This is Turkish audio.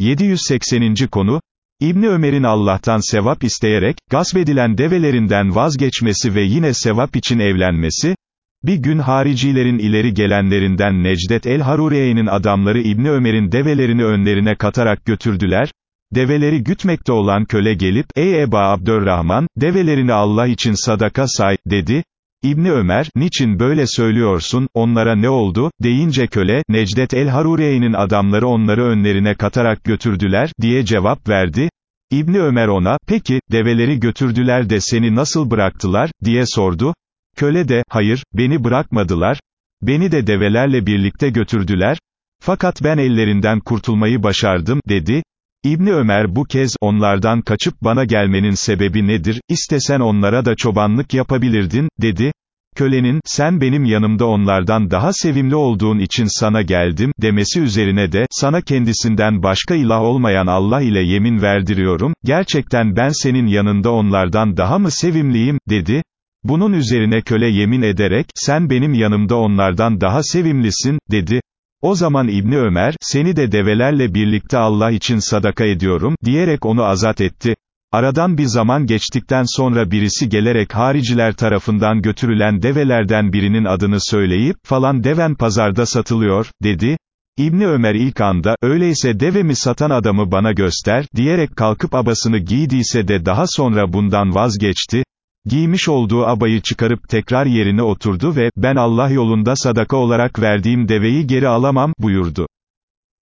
780. konu, İbni Ömer'in Allah'tan sevap isteyerek, gasp edilen develerinden vazgeçmesi ve yine sevap için evlenmesi, bir gün haricilerin ileri gelenlerinden Necdet el-Haruriye'nin adamları İbni Ömer'in develerini önlerine katarak götürdüler, develeri gütmekte olan köle gelip, ey Eba Abdurrahman, develerini Allah için sadaka say, dedi, İbni Ömer, niçin böyle söylüyorsun, onlara ne oldu, deyince köle, Necdet el-Haruriye'nin adamları onları önlerine katarak götürdüler, diye cevap verdi. İbni Ömer ona, peki, develeri götürdüler de seni nasıl bıraktılar, diye sordu. Köle de, hayır, beni bırakmadılar, beni de develerle birlikte götürdüler, fakat ben ellerinden kurtulmayı başardım, dedi. İbni Ömer bu kez, onlardan kaçıp bana gelmenin sebebi nedir, istesen onlara da çobanlık yapabilirdin, dedi. Kölenin, sen benim yanımda onlardan daha sevimli olduğun için sana geldim, demesi üzerine de, sana kendisinden başka ilah olmayan Allah ile yemin verdiriyorum, gerçekten ben senin yanında onlardan daha mı sevimliyim, dedi. Bunun üzerine köle yemin ederek, sen benim yanımda onlardan daha sevimlisin, dedi. O zaman İbni Ömer, seni de develerle birlikte Allah için sadaka ediyorum, diyerek onu azat etti. Aradan bir zaman geçtikten sonra birisi gelerek hariciler tarafından götürülen develerden birinin adını söyleyip, falan deven pazarda satılıyor, dedi. İbni Ömer ilk anda, öyleyse devemi satan adamı bana göster, diyerek kalkıp abasını giydiyse de daha sonra bundan vazgeçti. Giymiş olduğu abayı çıkarıp tekrar yerine oturdu ve, ben Allah yolunda sadaka olarak verdiğim deveyi geri alamam, buyurdu.